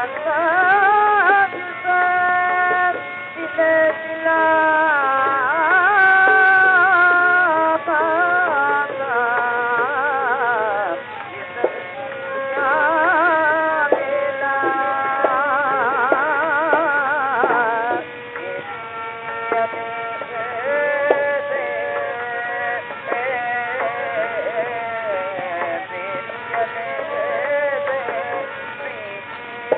Allah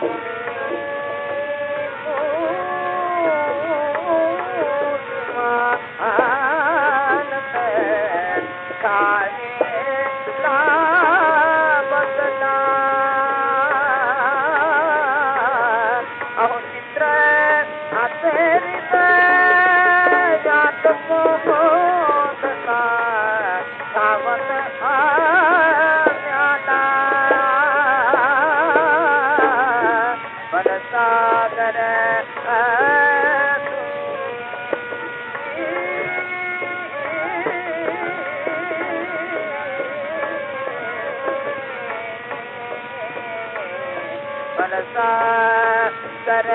ಕಾಣೆ मनसा कर